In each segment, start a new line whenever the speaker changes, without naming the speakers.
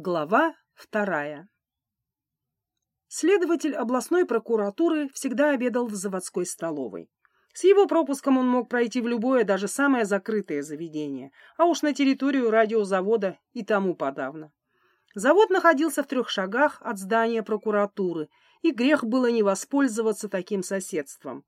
Глава вторая. Следователь областной прокуратуры всегда обедал в заводской столовой. С его пропуском он мог пройти в любое, даже самое закрытое заведение, а уж на территорию радиозавода и тому подавно. Завод находился в трех шагах от здания прокуратуры, и грех было не воспользоваться таким соседством.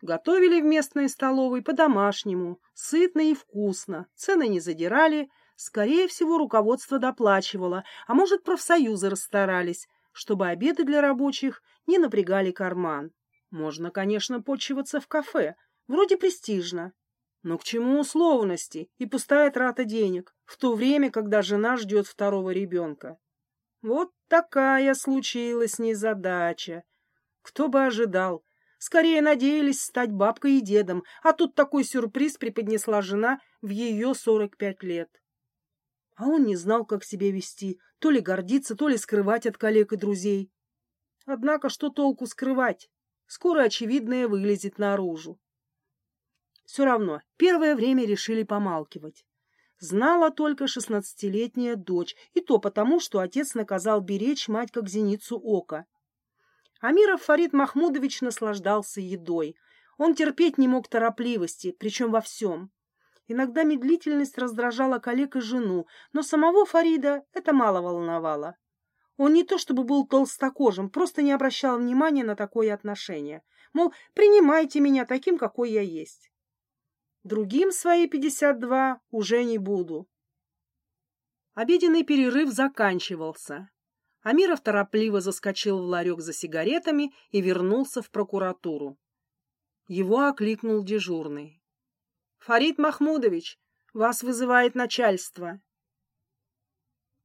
Готовили в местной столовой по-домашнему, сытно и вкусно, цены не задирали – Скорее всего, руководство доплачивало, а может, профсоюзы расстарались, чтобы обеды для рабочих не напрягали карман. Можно, конечно, почиваться в кафе, вроде престижно. Но к чему условности и пустая трата денег, в то время, когда жена ждет второго ребенка? Вот такая случилась незадача. Кто бы ожидал? Скорее надеялись стать бабкой и дедом, а тут такой сюрприз преподнесла жена в ее сорок пять лет. А он не знал, как себя вести, то ли гордиться, то ли скрывать от коллег и друзей. Однако что толку скрывать? Скоро очевидное вылезет наружу. Все равно, первое время решили помалкивать. Знала только шестнадцатилетняя дочь, и то потому, что отец наказал беречь мать как зеницу ока. Амиров Фарид Махмудович наслаждался едой. Он терпеть не мог торопливости, причем во всем. Иногда медлительность раздражала коллег и жену, но самого Фарида это мало волновало. Он не то чтобы был толстокожим, просто не обращал внимания на такое отношение. Мол, принимайте меня таким, какой я есть. Другим свои пятьдесят два уже не буду. Обеденный перерыв заканчивался. Амиров торопливо заскочил в ларек за сигаретами и вернулся в прокуратуру. Его окликнул дежурный. Фарид Махмудович, вас вызывает начальство.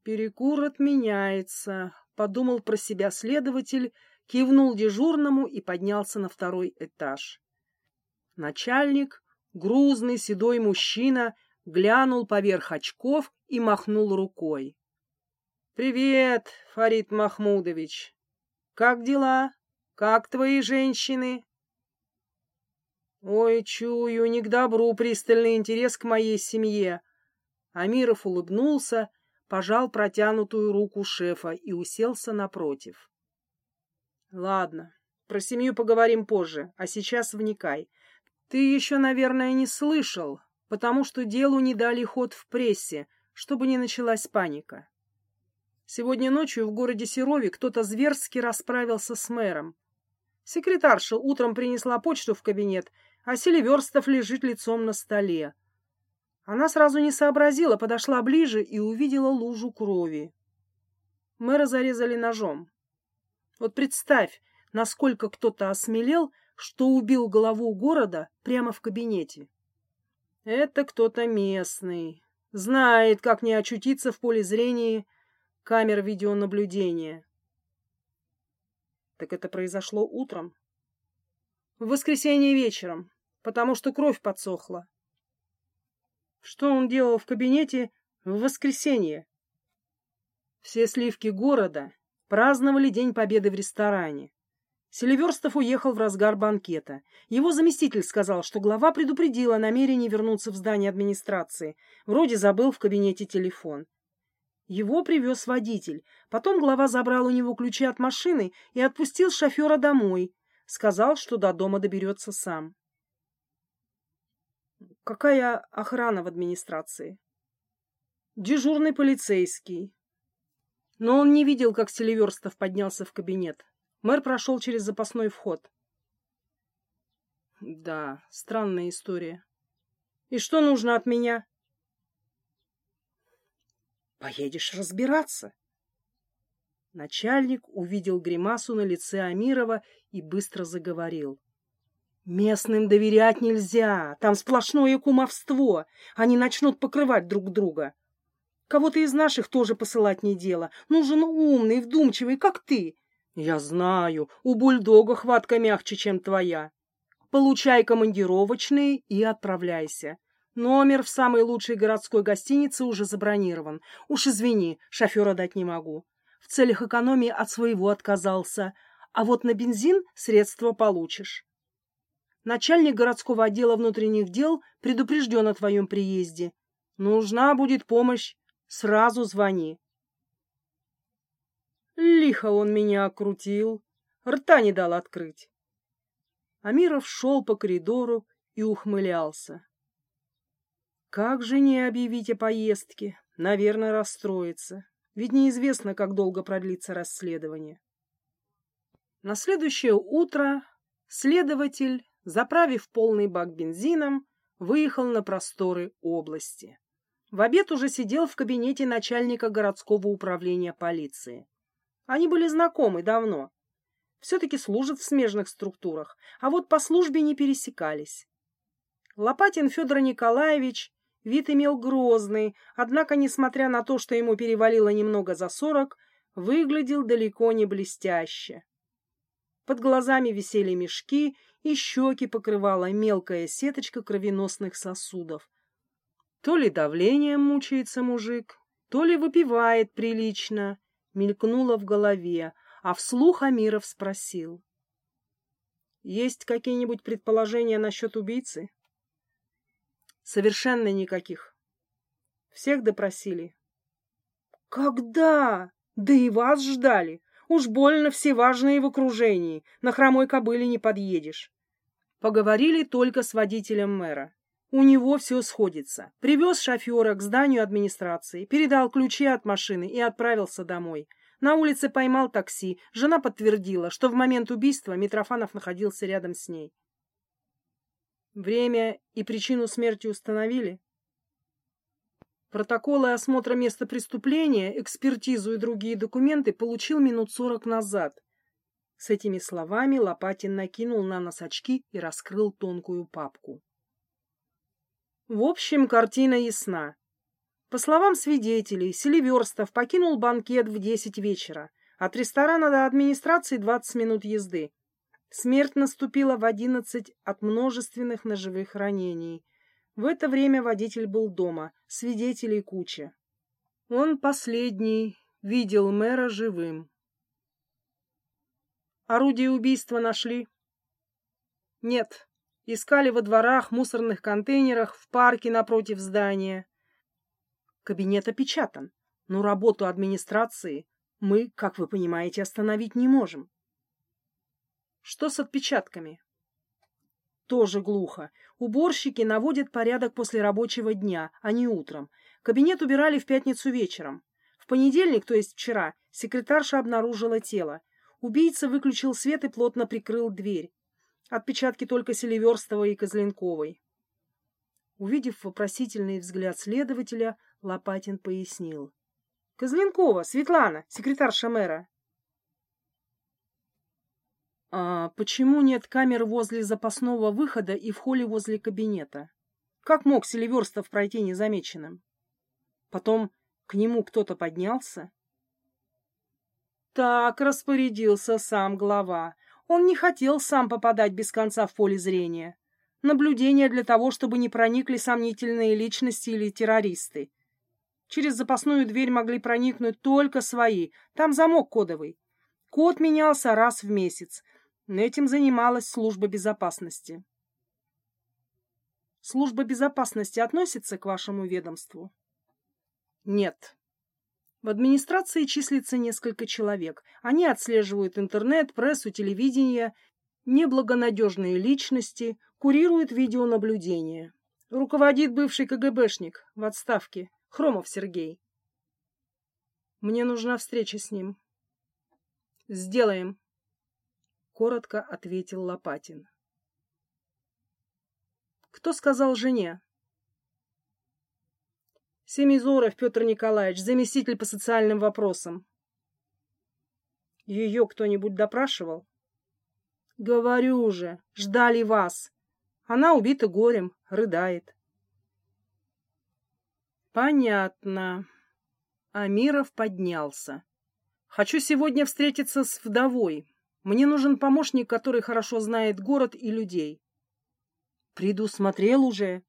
Перекур отменяется, подумал про себя следователь, кивнул дежурному и поднялся на второй этаж. Начальник, грузный седой мужчина, глянул поверх очков и махнул рукой. Привет, Фарид Махмудович. Как дела? Как твои женщины? Ой, чую, не к добру пристальный интерес к моей семье. Амиров улыбнулся, пожал протянутую руку шефа и уселся напротив. Ладно, про семью поговорим позже, а сейчас вникай. Ты еще, наверное, не слышал, потому что делу не дали ход в прессе, чтобы не началась паника. Сегодня ночью в городе Серове кто-то зверски расправился с мэром. Секретарша утром принесла почту в кабинет а Селиверстов лежит лицом на столе. Она сразу не сообразила, подошла ближе и увидела лужу крови. Мэра зарезали ножом. Вот представь, насколько кто-то осмелел, что убил главу города прямо в кабинете. Это кто-то местный, знает, как не очутиться в поле зрения камер видеонаблюдения. Так это произошло утром. В воскресенье вечером, потому что кровь подсохла. Что он делал в кабинете в воскресенье? Все сливки города праздновали День Победы в ресторане. Селиверстов уехал в разгар банкета. Его заместитель сказал, что глава предупредила о намерении вернуться в здание администрации. Вроде забыл в кабинете телефон. Его привез водитель. Потом глава забрал у него ключи от машины и отпустил шофера домой, Сказал, что до дома доберется сам. Какая охрана в администрации? Дежурный полицейский. Но он не видел, как Селиверстов поднялся в кабинет. Мэр прошел через запасной вход. Да, странная история. И что нужно от меня? Поедешь разбираться. Начальник увидел гримасу на лице Амирова и быстро заговорил. «Местным доверять нельзя, там сплошное кумовство, они начнут покрывать друг друга. Кого-то из наших тоже посылать не дело, нужен умный, вдумчивый, как ты. Я знаю, у бульдога хватка мягче, чем твоя. Получай командировочные и отправляйся. Номер в самой лучшей городской гостинице уже забронирован. Уж извини, шофера дать не могу в целях экономии от своего отказался, а вот на бензин средства получишь. Начальник городского отдела внутренних дел предупрежден о твоем приезде. Нужна будет помощь, сразу звони. Лихо он меня окрутил, рта не дал открыть. Амиров шел по коридору и ухмылялся. Как же не объявить о поездке? Наверное, расстроится. Ведь неизвестно, как долго продлится расследование. На следующее утро следователь, заправив полный бак бензином, выехал на просторы области. В обед уже сидел в кабинете начальника городского управления полиции. Они были знакомы давно. Все-таки служат в смежных структурах, а вот по службе не пересекались. Лопатин Федор Николаевич вид имел грозный, однако, несмотря на то, что ему перевалило немного за сорок, выглядел далеко не блестяще. Под глазами висели мешки, и щеки покрывала мелкая сеточка кровеносных сосудов. То ли давлением мучается мужик, то ли выпивает прилично, мелькнуло в голове, а вслух Амиров спросил. «Есть какие-нибудь предположения насчет убийцы?» «Совершенно никаких. Всех допросили». «Когда? Да и вас ждали. Уж больно все важные в окружении. На хромой кобыле не подъедешь». Поговорили только с водителем мэра. У него все сходится. Привез шофера к зданию администрации, передал ключи от машины и отправился домой. На улице поймал такси. Жена подтвердила, что в момент убийства Митрофанов находился рядом с ней. Время и причину смерти установили? Протоколы осмотра места преступления, экспертизу и другие документы получил минут сорок назад. С этими словами Лопатин накинул на нос очки и раскрыл тонкую папку. В общем, картина ясна. По словам свидетелей, Селиверстов покинул банкет в десять вечера. От ресторана до администрации двадцать минут езды. Смерть наступила в одиннадцать от множественных ножевых ранений. В это время водитель был дома, свидетелей куча. Он последний видел мэра живым. Орудие убийства нашли? Нет. Искали во дворах, мусорных контейнерах, в парке напротив здания. Кабинет опечатан, но работу администрации мы, как вы понимаете, остановить не можем. Что с отпечатками? Тоже глухо. Уборщики наводят порядок после рабочего дня, а не утром. Кабинет убирали в пятницу вечером. В понедельник, то есть вчера, секретарша обнаружила тело. Убийца выключил свет и плотно прикрыл дверь. Отпечатки только Селиверстовой и Козленковой. Увидев вопросительный взгляд следователя, Лопатин пояснил. — Козленкова, Светлана, секретарша мэра. — А почему нет камер возле запасного выхода и в холле возле кабинета? Как мог Селиверстов пройти незамеченным? Потом к нему кто-то поднялся? Так распорядился сам глава. Он не хотел сам попадать без конца в поле зрения. Наблюдение для того, чтобы не проникли сомнительные личности или террористы. Через запасную дверь могли проникнуть только свои. Там замок кодовый. Код менялся раз в месяц. Этим занималась служба безопасности. Служба безопасности относится к вашему ведомству? Нет. В администрации числится несколько человек. Они отслеживают интернет, прессу, телевидение, неблагонадежные личности, курируют видеонаблюдение. Руководит бывший КГБшник в отставке. Хромов Сергей. Мне нужна встреча с ним. Сделаем, коротко ответил Лопатин. Кто сказал жене? Семизоров Петр Николаевич, заместитель по социальным вопросам. Ее кто-нибудь допрашивал? Говорю же, ждали вас. Она убита горем, рыдает. Понятно. Амиров поднялся. Хочу сегодня встретиться с вдовой. Мне нужен помощник, который хорошо знает город и людей. Приду, смотрел уже.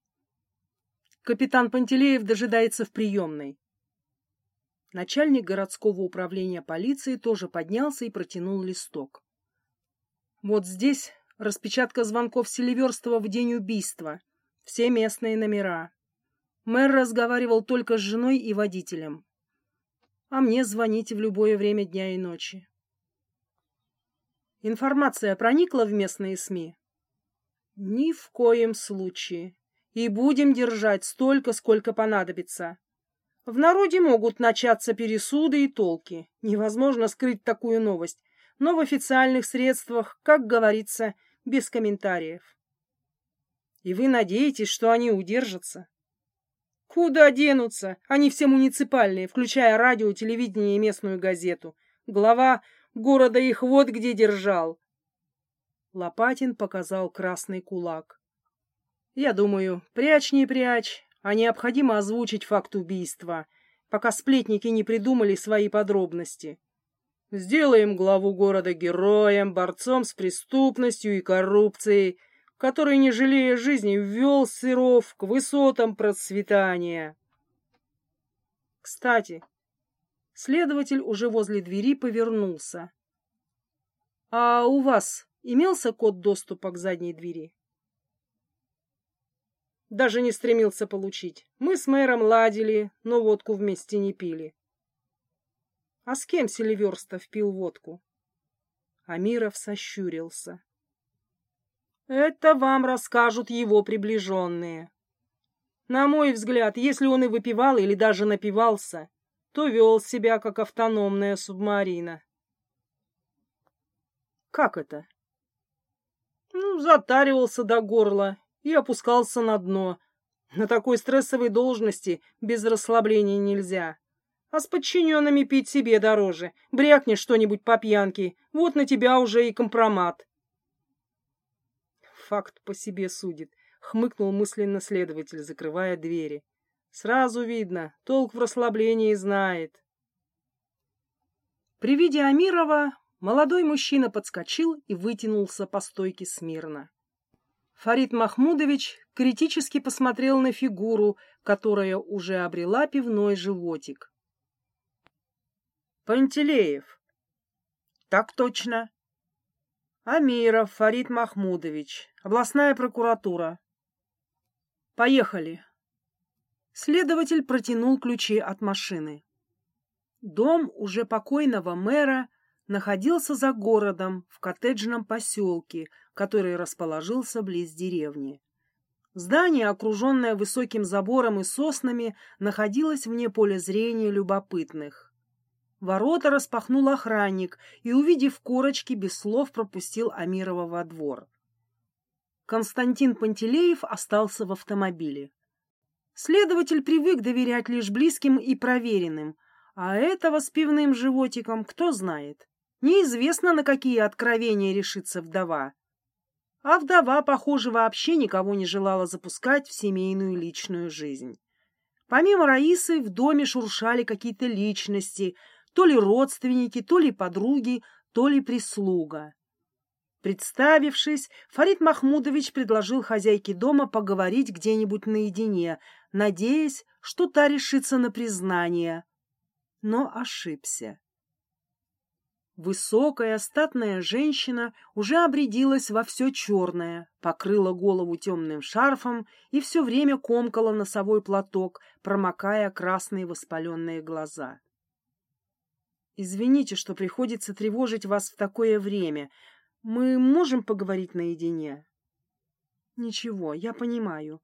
Капитан Пантелеев дожидается в приемной. Начальник городского управления полиции тоже поднялся и протянул листок. Вот здесь распечатка звонков Селиверстова в день убийства. Все местные номера. Мэр разговаривал только с женой и водителем. А мне звоните в любое время дня и ночи. Информация проникла в местные СМИ? Ни в коем случае. И будем держать столько, сколько понадобится. В народе могут начаться пересуды и толки. Невозможно скрыть такую новость. Но в официальных средствах, как говорится, без комментариев. И вы надеетесь, что они удержатся? Куда денутся? Они все муниципальные, включая радио, телевидение и местную газету. Глава города их вот где держал. Лопатин показал красный кулак. Я думаю, прячь не прячь, а необходимо озвучить факт убийства, пока сплетники не придумали свои подробности. Сделаем главу города героем, борцом с преступностью и коррупцией, который, не жалея жизни, ввел сыров к высотам процветания. Кстати, следователь уже возле двери повернулся. — А у вас имелся код доступа к задней двери? Даже не стремился получить. Мы с мэром ладили, но водку вместе не пили. А с кем Селиверстов пил водку? Амиров сощурился. Это вам расскажут его приближенные. На мой взгляд, если он и выпивал или даже напивался, то вел себя как автономная субмарина. Как это? Ну, затаривался до горла и опускался на дно. На такой стрессовой должности без расслабления нельзя. А с подчиненными пить себе дороже. Брякни что-нибудь по пьянке, вот на тебя уже и компромат. Факт по себе судит, хмыкнул мысленно следователь, закрывая двери. Сразу видно, толк в расслаблении знает. При виде Амирова молодой мужчина подскочил и вытянулся по стойке смирно. Фарид Махмудович критически посмотрел на фигуру, которая уже обрела пивной животик. Пантелеев. Так точно. Амиров Фарид Махмудович. Областная прокуратура. Поехали. Следователь протянул ключи от машины. Дом уже покойного мэра находился за городом в коттеджном поселке, который расположился близ деревни. Здание, окруженное высоким забором и соснами, находилось вне поля зрения любопытных. Ворота распахнул охранник и, увидев корочки, без слов пропустил Амирова во двор. Константин Пантелеев остался в автомобиле. Следователь привык доверять лишь близким и проверенным, а этого с пивным животиком кто знает. Неизвестно, на какие откровения решится вдова. А вдова, похоже, вообще никого не желала запускать в семейную личную жизнь. Помимо Раисы в доме шуршали какие-то личности — то ли родственники, то ли подруги, то ли прислуга. Представившись, Фарид Махмудович предложил хозяйке дома поговорить где-нибудь наедине, надеясь, что та решится на признание. Но ошибся. Высокая, статная женщина уже обрядилась во все черное, покрыла голову темным шарфом и все время комкала носовой платок, промокая красные воспаленные глаза. Извините, что приходится тревожить вас в такое время. Мы можем поговорить наедине? Ничего, я понимаю.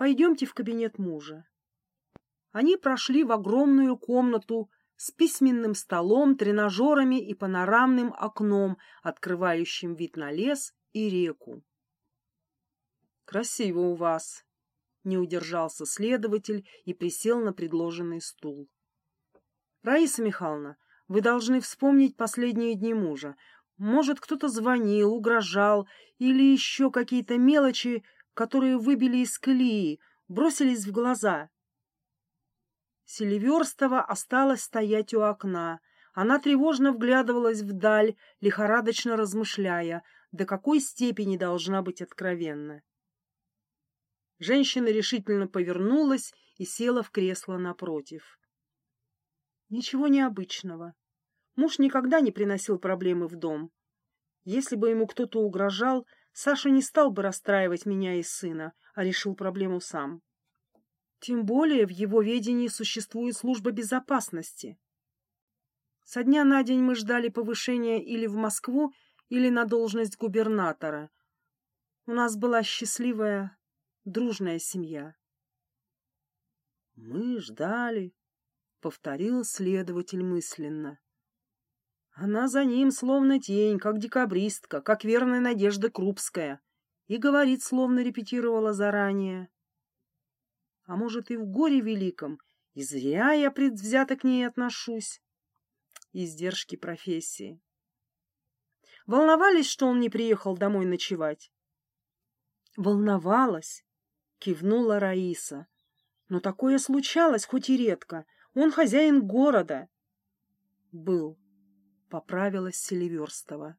Пойдемте в кабинет мужа. Они прошли в огромную комнату с письменным столом, тренажерами и панорамным окном, открывающим вид на лес и реку. «Красиво у вас!» — не удержался следователь и присел на предложенный стул. «Раиса Михайловна, вы должны вспомнить последние дни мужа. Может, кто-то звонил, угрожал, или еще какие-то мелочи, которые выбили из колеи, бросились в глаза. Селиверстова осталась стоять у окна. Она тревожно вглядывалась вдаль, лихорадочно размышляя, до какой степени должна быть откровенна. Женщина решительно повернулась и села в кресло напротив. Ничего необычного. Муж никогда не приносил проблемы в дом. Если бы ему кто-то угрожал, Саша не стал бы расстраивать меня и сына, а решил проблему сам. Тем более в его ведении существует служба безопасности. Со дня на день мы ждали повышения или в Москву, или на должность губернатора. У нас была счастливая, дружная семья. Мы ждали, — повторил следователь мысленно. Она за ним словно тень, как декабристка, как верная Надежда Крупская, и говорит, словно репетировала заранее. А может, и в горе великом, и зря я предвзято к ней отношусь издержки профессии. Волновались, что он не приехал домой ночевать? Волновалась, кивнула Раиса. Но такое случалось, хоть и редко. Он хозяин города. Был, поправилась Селиверстова.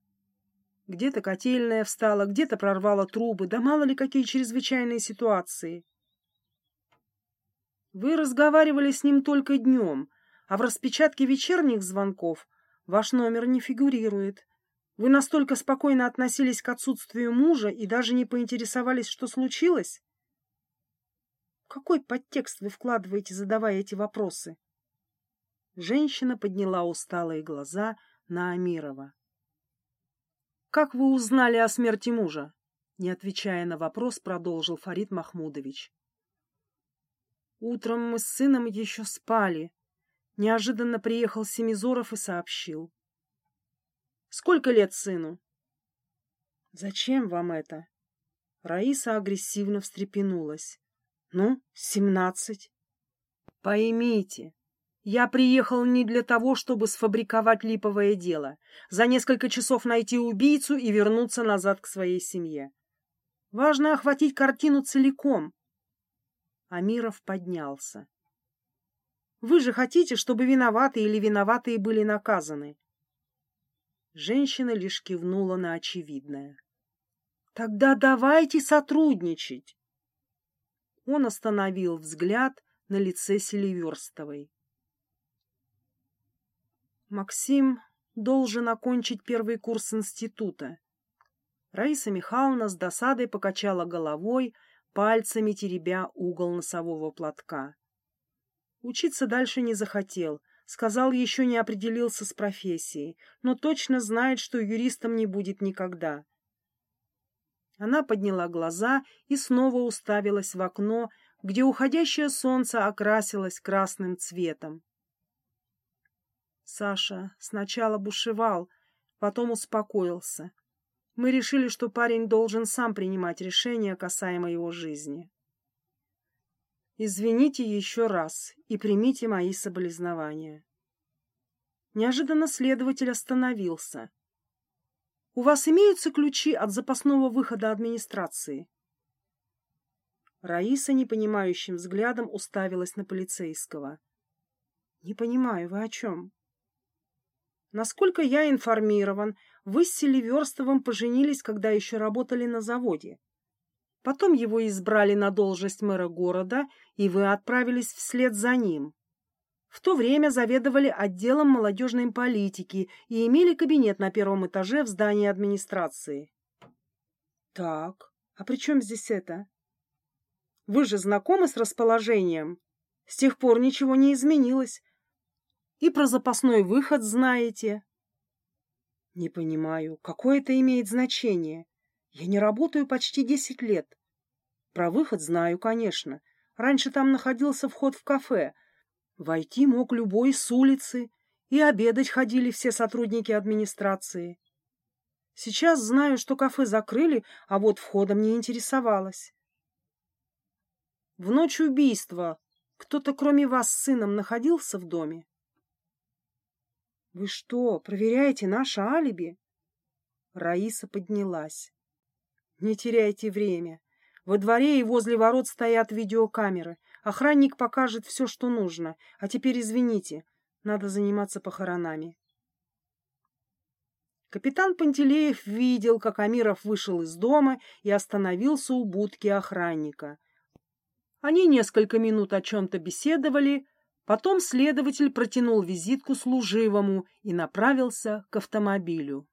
Где-то котельная встала, где-то прорвала трубы, да мало ли какие чрезвычайные ситуации. Вы разговаривали с ним только днем, а в распечатке вечерних звонков ваш номер не фигурирует. Вы настолько спокойно относились к отсутствию мужа и даже не поинтересовались, что случилось? Какой подтекст вы вкладываете, задавая эти вопросы? Женщина подняла усталые глаза на Амирова. «Как вы узнали о смерти мужа?» Не отвечая на вопрос, продолжил Фарид Махмудович. «Утром мы с сыном еще спали. Неожиданно приехал Семизоров и сообщил. «Сколько лет сыну?» «Зачем вам это?» Раиса агрессивно встрепенулась. «Ну, семнадцать». «Поймите, я приехал не для того, чтобы сфабриковать липовое дело, за несколько часов найти убийцу и вернуться назад к своей семье. Важно охватить картину целиком». Амиров поднялся. Вы же хотите, чтобы виноватые или виноватые были наказаны. Женщина лишь кивнула на очевидное. Тогда давайте сотрудничать. Он остановил взгляд на лице Селиверстовой. Максим должен окончить первый курс института. Раиса Михайловна с досадой покачала головой, пальцами теребя угол носового платка. Учиться дальше не захотел. Сказал, еще не определился с профессией, но точно знает, что юристом не будет никогда. Она подняла глаза и снова уставилась в окно, где уходящее солнце окрасилось красным цветом. Саша сначала бушевал, потом успокоился. Мы решили, что парень должен сам принимать решения касаемо его жизни. Извините еще раз и примите мои соболезнования. Неожиданно следователь остановился. У вас имеются ключи от запасного выхода администрации? Раиса непонимающим взглядом уставилась на полицейского. Не понимаю, вы о чем? Насколько я информирован, вы с Селиверстовым поженились, когда еще работали на заводе. Потом его избрали на должность мэра города, и вы отправились вслед за ним. В то время заведовали отделом молодежной политики и имели кабинет на первом этаже в здании администрации. Так, а при чем здесь это? Вы же знакомы с расположением? С тех пор ничего не изменилось. И про запасной выход знаете. Не понимаю, какое это имеет значение? Я не работаю почти десять лет. Про выход знаю, конечно. Раньше там находился вход в кафе. Войти мог любой с улицы, и обедать ходили все сотрудники администрации. Сейчас знаю, что кафе закрыли, а вот входом не интересовалась. В ночь убийства кто-то, кроме вас с сыном, находился в доме? Вы что, проверяете наше алиби? Раиса поднялась. Не теряйте время. Во дворе и возле ворот стоят видеокамеры. Охранник покажет все, что нужно. А теперь извините, надо заниматься похоронами. Капитан Пантелеев видел, как Амиров вышел из дома и остановился у будки охранника. Они несколько минут о чем-то беседовали, потом следователь протянул визитку служивому и направился к автомобилю.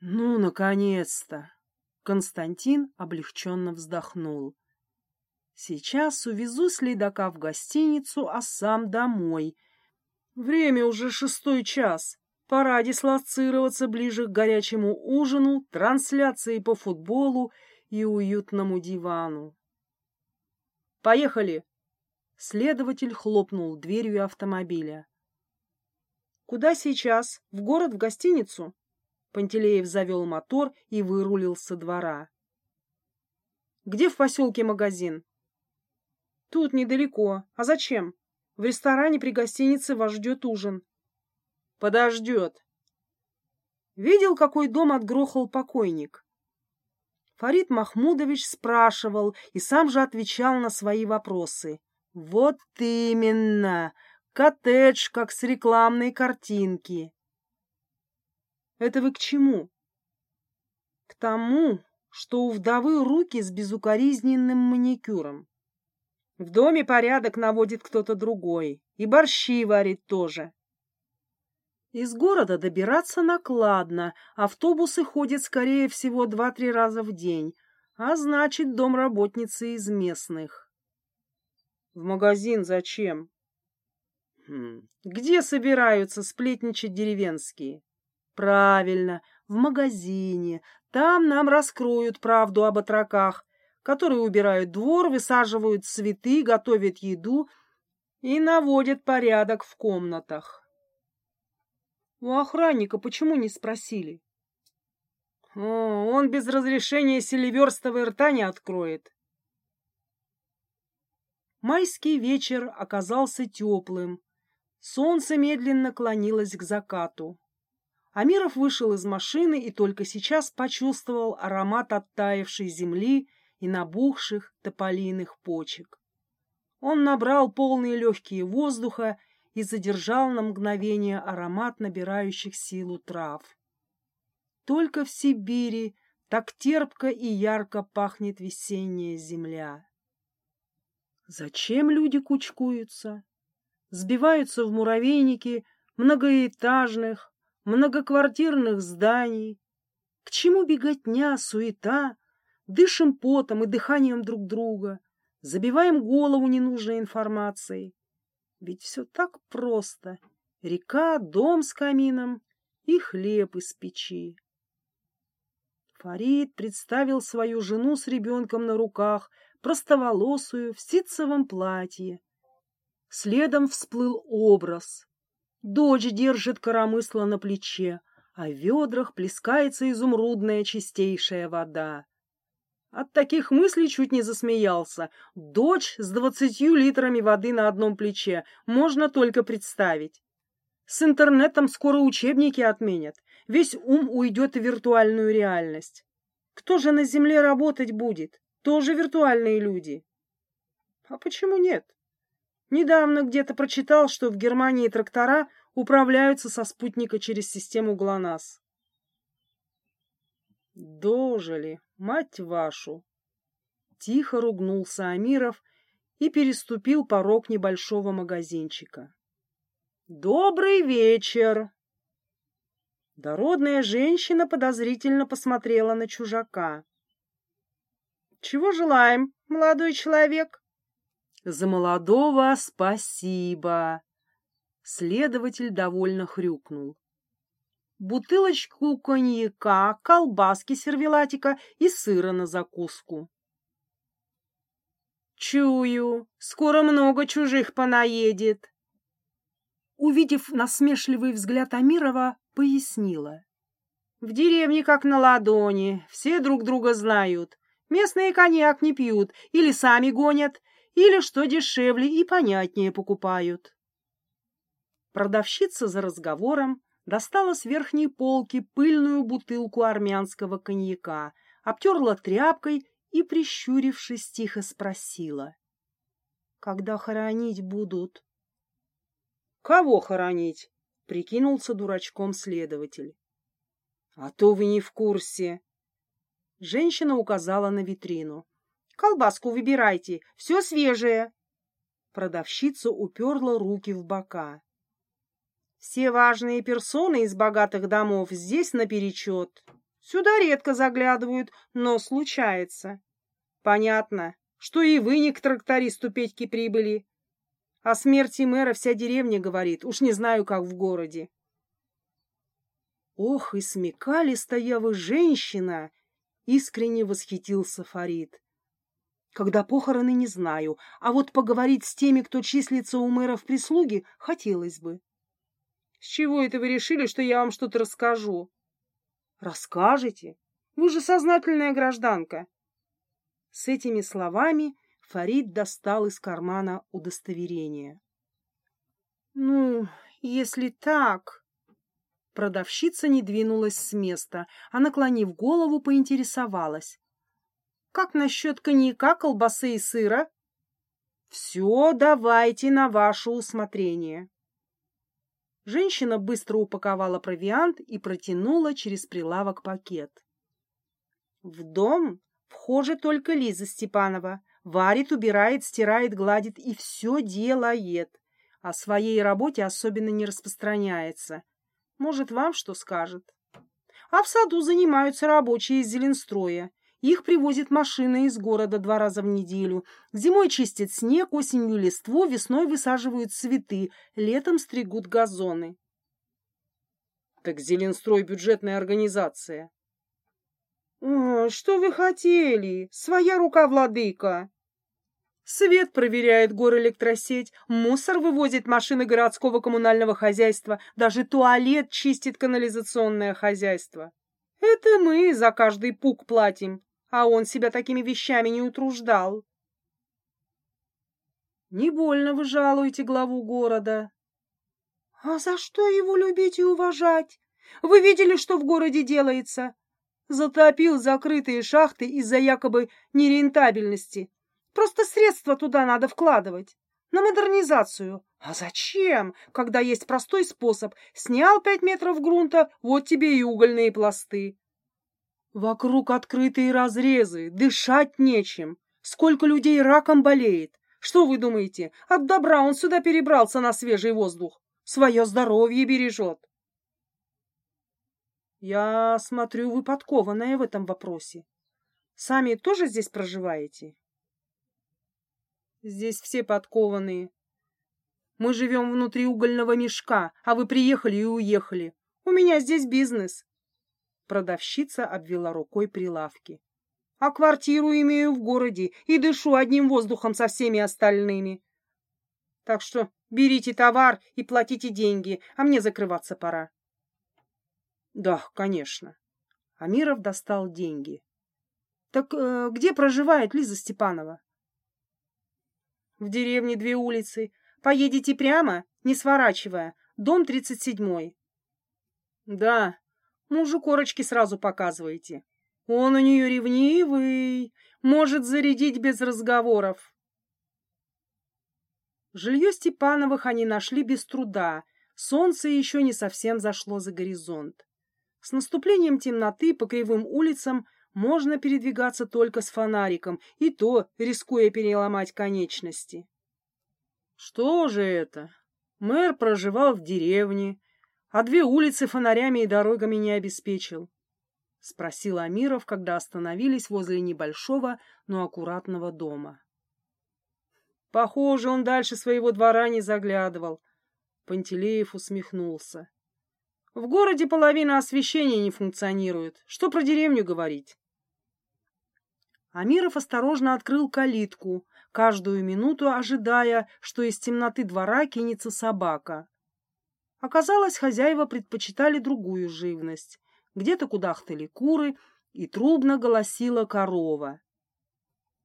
«Ну, наконец-то!» Константин облегченно вздохнул. Сейчас увезу следака в гостиницу, а сам домой. Время уже шестой час. Пора дислоцироваться ближе к горячему ужину, трансляции по футболу и уютному дивану. Поехали. Следователь хлопнул дверью автомобиля. Куда сейчас? В город, в гостиницу? Пантелеев завел мотор и вырулил со двора. Где в поселке магазин? Тут недалеко. А зачем? В ресторане при гостинице вас ждет ужин. Подождет. Видел, какой дом отгрохал покойник? Фарид Махмудович спрашивал и сам же отвечал на свои вопросы. Вот именно! Коттедж, как с рекламной картинки. Это вы к чему? К тому, что у вдовы руки с безукоризненным маникюром. В доме порядок наводит кто-то другой, и борщи варит тоже. Из города добираться накладно, автобусы ходят, скорее всего, два-три раза в день, а значит, домработницы из местных. В магазин зачем? Хм. Где собираются сплетничать деревенские? Правильно, в магазине. Там нам раскроют правду об отроках, которые убирают двор, высаживают цветы, готовят еду и наводят порядок в комнатах. У охранника почему не спросили? О, он без разрешения селиверстовой рта не откроет. Майский вечер оказался теплым. Солнце медленно клонилось к закату. Амиров вышел из машины и только сейчас почувствовал аромат оттаившей земли и набухших тополиных почек. Он набрал полные легкие воздуха и задержал на мгновение аромат набирающих силу трав. Только в Сибири так терпко и ярко пахнет весенняя земля. Зачем люди кучкуются? Сбиваются в муравейники многоэтажных, многоквартирных зданий. К чему беготня, суета? Дышим потом и дыханием друг друга, забиваем голову ненужной информацией. Ведь все так просто. Река, дом с камином и хлеб из печи. Фарид представил свою жену с ребенком на руках, простоволосую, в ситцевом платье. Следом всплыл образ. Дочь держит коромысло на плече, а в ведрах плескается изумрудная чистейшая вода. От таких мыслей чуть не засмеялся. Дочь с двадцатью литрами воды на одном плече. Можно только представить. С интернетом скоро учебники отменят. Весь ум уйдет в виртуальную реальность. Кто же на Земле работать будет? Тоже виртуальные люди. А почему нет? Недавно где-то прочитал, что в Германии трактора управляются со спутника через систему ГЛОНАСС. Дожили, мать вашу! Тихо ругнулся Амиров и переступил порог небольшого магазинчика. Добрый вечер! Дородная женщина подозрительно посмотрела на чужака. Чего желаем, молодой человек? За молодого спасибо. Следователь довольно хрюкнул бутылочку коньяка, колбаски сервелатика и сыра на закуску. Чую, скоро много чужих понаедет. Увидев насмешливый взгляд Амирова, пояснила. В деревне как на ладони, все друг друга знают. Местные коньяк не пьют, или сами гонят, или, что дешевле и понятнее покупают. Продавщица за разговором достала с верхней полки пыльную бутылку армянского коньяка, обтерла тряпкой и, прищурившись, тихо спросила. — Когда хоронить будут? — Кого хоронить? — прикинулся дурачком следователь. — А то вы не в курсе. Женщина указала на витрину. — Колбаску выбирайте, все свежее. Продавщица уперла руки в бока. Все важные персоны из богатых домов здесь наперечет. Сюда редко заглядывают, но случается. Понятно, что и вы не к трактористу Петьке прибыли. О смерти мэра вся деревня говорит, уж не знаю, как в городе. Ох, и смекалистая вы женщина! Искренне восхитился Фарид. Когда похороны, не знаю, а вот поговорить с теми, кто числится у мэра в прислуге, хотелось бы. С чего это вы решили, что я вам что-то расскажу? Расскажете? Вы же сознательная гражданка. С этими словами Фарид достал из кармана удостоверение. Ну, если так... Продавщица не двинулась с места, а, наклонив голову, поинтересовалась. «Как насчет коньяка, колбасы и сыра?» «Все давайте на ваше усмотрение». Женщина быстро упаковала провиант и протянула через прилавок пакет. В дом вхожа только Лиза Степанова. Варит, убирает, стирает, гладит и все делает. О своей работе особенно не распространяется. Может, вам что скажет? А в саду занимаются рабочие из зеленстроя. Их привозят машины из города два раза в неделю. Зимой чистят снег, осенью листву, весной высаживают цветы, летом стригут газоны. Так Зеленстрой бюджетная организация. О, что вы хотели? Своя рука, владыка. Свет проверяет горэлектросеть, мусор вывозит машины городского коммунального хозяйства, даже туалет чистит канализационное хозяйство. Это мы за каждый пук платим, а он себя такими вещами не утруждал. Не больно вы жалуете главу города. А за что его любить и уважать? Вы видели, что в городе делается? Затопил закрытые шахты из-за якобы нерентабельности. Просто средства туда надо вкладывать. На модернизацию. А зачем, когда есть простой способ? Снял пять метров грунта, вот тебе и угольные пласты. Вокруг открытые разрезы, дышать нечем. Сколько людей раком болеет. Что вы думаете, от добра он сюда перебрался на свежий воздух? Свое здоровье бережет. Я смотрю, вы подкованная в этом вопросе. Сами тоже здесь проживаете? Здесь все подкованные. Мы живем внутри угольного мешка, а вы приехали и уехали. У меня здесь бизнес. Продавщица обвела рукой прилавки. А квартиру имею в городе и дышу одним воздухом со всеми остальными. Так что берите товар и платите деньги, а мне закрываться пора. Да, конечно. Амиров достал деньги. Так э, где проживает Лиза Степанова? В деревне две улицы. Поедете прямо, не сворачивая. Дом тридцать седьмой. Да, мужу корочки сразу показываете. Он у нее ревнивый, может зарядить без разговоров. Жилье Степановых они нашли без труда. Солнце еще не совсем зашло за горизонт. С наступлением темноты по кривым улицам можно передвигаться только с фонариком, и то рискуя переломать конечности. Что же это? Мэр проживал в деревне, а две улицы фонарями и дорогами не обеспечил. — спросил Амиров, когда остановились возле небольшого, но аккуратного дома. Похоже, он дальше своего двора не заглядывал. Пантелеев усмехнулся. В городе половина освещения не функционирует. Что про деревню говорить? Амиров осторожно открыл калитку, каждую минуту ожидая, что из темноты двора кинется собака. Оказалось, хозяева предпочитали другую живность. Где-то кудахтали куры, и трубно голосила корова.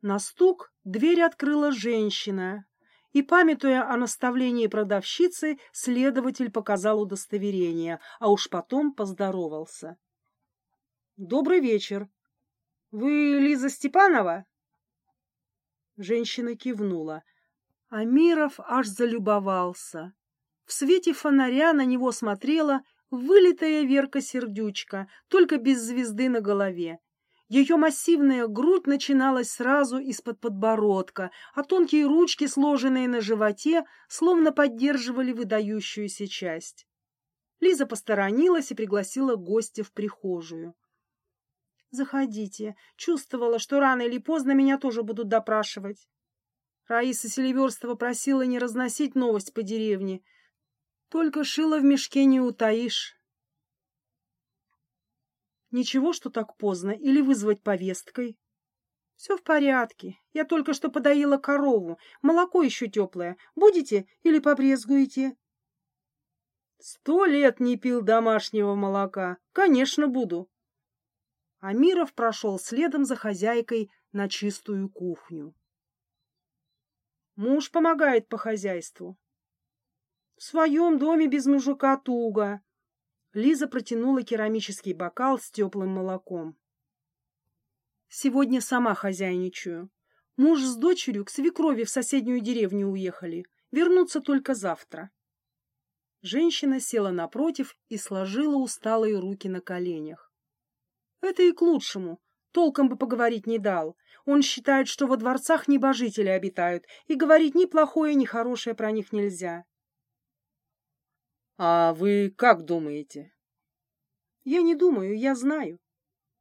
На стук дверь открыла женщина, и, памятуя о наставлении продавщицы, следователь показал удостоверение, а уж потом поздоровался. «Добрый вечер. Вы Лиза Степанова?» Женщина кивнула. Амиров аж залюбовался. В свете фонаря на него смотрела вылитая Верка-сердючка, только без звезды на голове. Ее массивная грудь начиналась сразу из-под подбородка, а тонкие ручки, сложенные на животе, словно поддерживали выдающуюся часть. Лиза посторонилась и пригласила гостя в прихожую. «Заходите. Чувствовала, что рано или поздно меня тоже будут допрашивать». Раиса Селиверстова просила не разносить новость по деревне. Только шила в мешке не утаишь. Ничего, что так поздно, или вызвать повесткой? Все в порядке. Я только что подоила корову. Молоко еще теплое. Будете или побрезгуете? Сто лет не пил домашнего молока. Конечно, буду. Амиров прошел следом за хозяйкой на чистую кухню. Муж помогает по хозяйству. В своем доме без мужика туго. Лиза протянула керамический бокал с теплым молоком. Сегодня сама хозяйничаю. Муж с дочерью к свекрови в соседнюю деревню уехали. Вернутся только завтра. Женщина села напротив и сложила усталые руки на коленях. Это и к лучшему. Толком бы поговорить не дал. Он считает, что во дворцах небожители обитают, и говорить ни плохое, ни хорошее про них нельзя. — А вы как думаете? — Я не думаю, я знаю.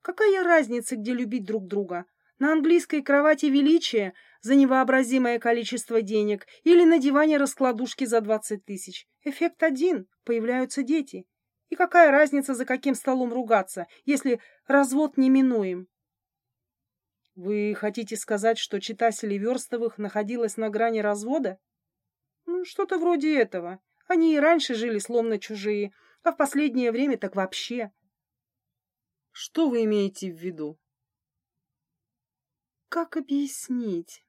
Какая разница, где любить друг друга? На английской кровати величие за невообразимое количество денег или на диване раскладушки за двадцать тысяч. Эффект один — появляются дети. И какая разница, за каким столом ругаться, если развод неминуем? Вы хотите сказать, что читатели Верстовых находилась на грани развода? Ну, что-то вроде этого. Они и раньше жили словно чужие, а в последнее время так вообще. Что вы имеете в виду? Как объяснить?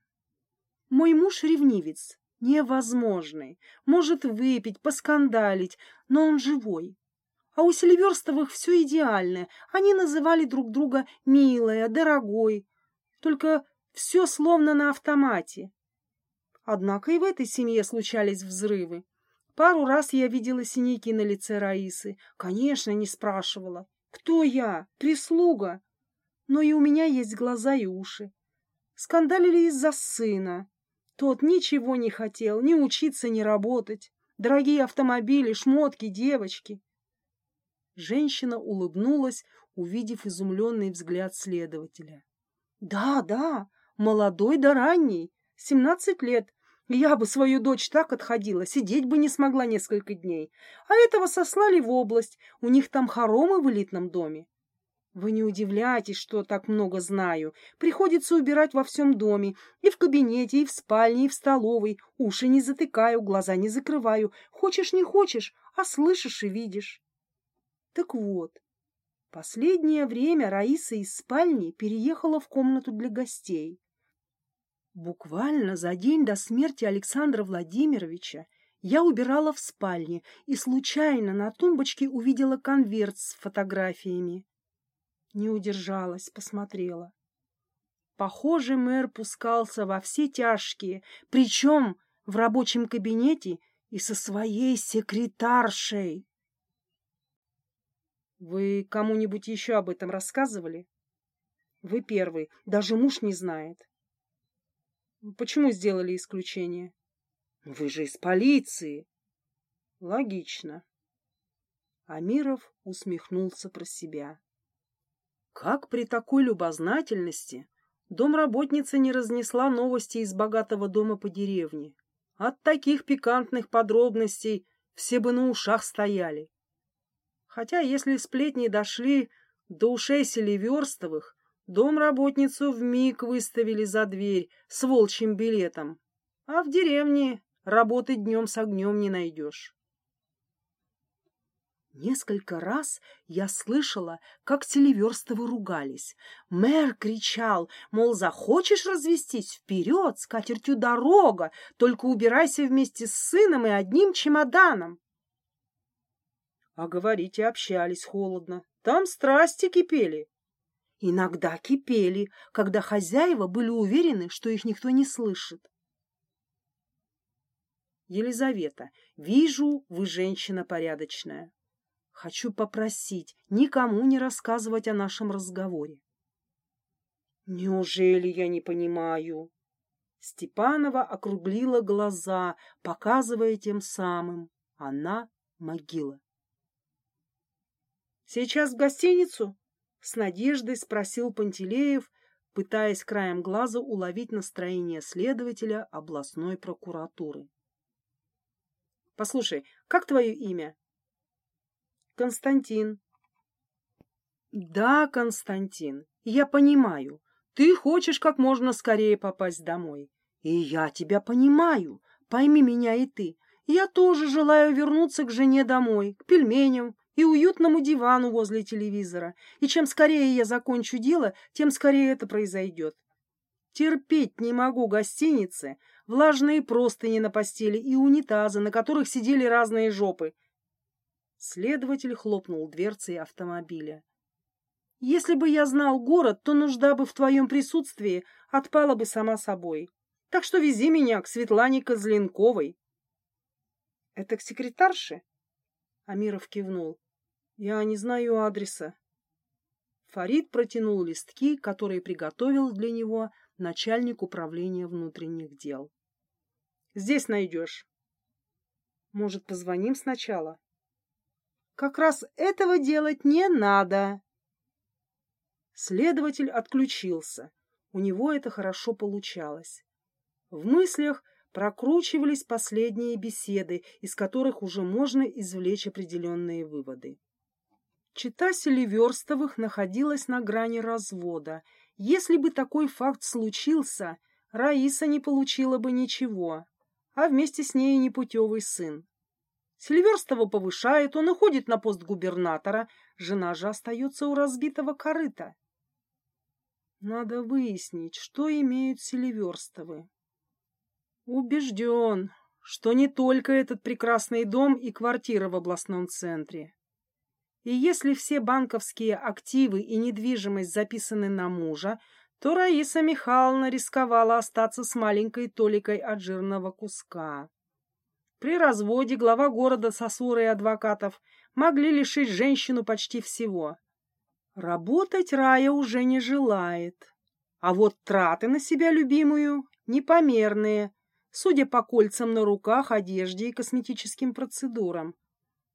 Мой муж ревнивец, невозможный, может выпить, поскандалить, но он живой. А у Селиверстовых все идеально, они называли друг друга «милая», «дорогой», только все словно на автомате. Однако и в этой семье случались взрывы. Пару раз я видела синяки на лице Раисы. Конечно, не спрашивала. Кто я? Прислуга. Но и у меня есть глаза и уши. Скандалили из-за сына. Тот ничего не хотел, ни учиться, ни работать. Дорогие автомобили, шмотки, девочки. Женщина улыбнулась, увидев изумленный взгляд следователя. — Да, да, молодой да ранний, семнадцать лет, я бы свою дочь так отходила, сидеть бы не смогла несколько дней. А этого сослали в область, у них там хоромы в элитном доме. Вы не удивляйтесь, что так много знаю. Приходится убирать во всем доме, и в кабинете, и в спальне, и в столовой. Уши не затыкаю, глаза не закрываю. Хочешь, не хочешь, а слышишь и видишь. Так вот, последнее время Раиса из спальни переехала в комнату для гостей. Буквально за день до смерти Александра Владимировича я убирала в спальне и случайно на тумбочке увидела конверт с фотографиями. Не удержалась, посмотрела. Похоже, мэр пускался во все тяжкие, причем в рабочем кабинете и со своей секретаршей. Вы кому-нибудь еще об этом рассказывали? Вы первый, даже муж не знает. Почему сделали исключение? Вы же из полиции. Логично. Амиров усмехнулся про себя. Как при такой любознательности домработница не разнесла новости из богатого дома по деревне? От таких пикантных подробностей все бы на ушах стояли. Хотя, если сплетни дошли до ушей Селиверстовых, Домработницу вмиг выставили за дверь с волчьим билетом. А в деревне работы днем с огнем не найдешь. Несколько раз я слышала, как Селиверстовы ругались. Мэр кричал, мол, захочешь развестись, вперед, с катертью дорога, только убирайся вместе с сыном и одним чемоданом. А говорить и общались холодно. Там страсти кипели. Иногда кипели, когда хозяева были уверены, что их никто не слышит. Елизавета, вижу, вы женщина порядочная. Хочу попросить никому не рассказывать о нашем разговоре. Неужели я не понимаю? Степанова округлила глаза, показывая тем самым. Она могила. Сейчас в гостиницу? С надеждой спросил Пантелеев, пытаясь краем глаза уловить настроение следователя областной прокуратуры. «Послушай, как твое имя?» «Константин». «Да, Константин, я понимаю. Ты хочешь как можно скорее попасть домой. И я тебя понимаю. Пойми меня и ты. Я тоже желаю вернуться к жене домой, к пельменям и уютному дивану возле телевизора. И чем скорее я закончу дело, тем скорее это произойдет. Терпеть не могу гостиницы, влажные простыни на постели и унитазы, на которых сидели разные жопы. Следователь хлопнул дверцей автомобиля. Если бы я знал город, то нужда бы в твоем присутствии отпала бы сама собой. Так что вези меня к Светлане Козленковой. — Это к секретарше? Амиров кивнул. — Я не знаю адреса. Фарид протянул листки, которые приготовил для него начальник управления внутренних дел. — Здесь найдешь. — Может, позвоним сначала? — Как раз этого делать не надо. Следователь отключился. У него это хорошо получалось. В мыслях прокручивались последние беседы, из которых уже можно извлечь определенные выводы. Чита Селиверстовых находилась на грани развода. Если бы такой факт случился, Раиса не получила бы ничего, а вместе с ней непутевый сын. Сильверстова повышает, он уходит на пост губернатора, жена же остается у разбитого корыта. Надо выяснить, что имеют Селиверстовы. Убежден, что не только этот прекрасный дом и квартира в областном центре. И если все банковские активы и недвижимость записаны на мужа, то Раиса Михайловна рисковала остаться с маленькой толикой от жирного куска. При разводе глава города со сворой адвокатов могли лишить женщину почти всего. Работать Рая уже не желает. А вот траты на себя любимую непомерные, судя по кольцам на руках, одежде и косметическим процедурам.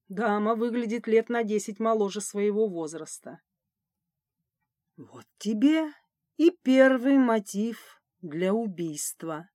Дама выглядит лет на десять моложе своего возраста. Вот тебе и первый мотив для убийства.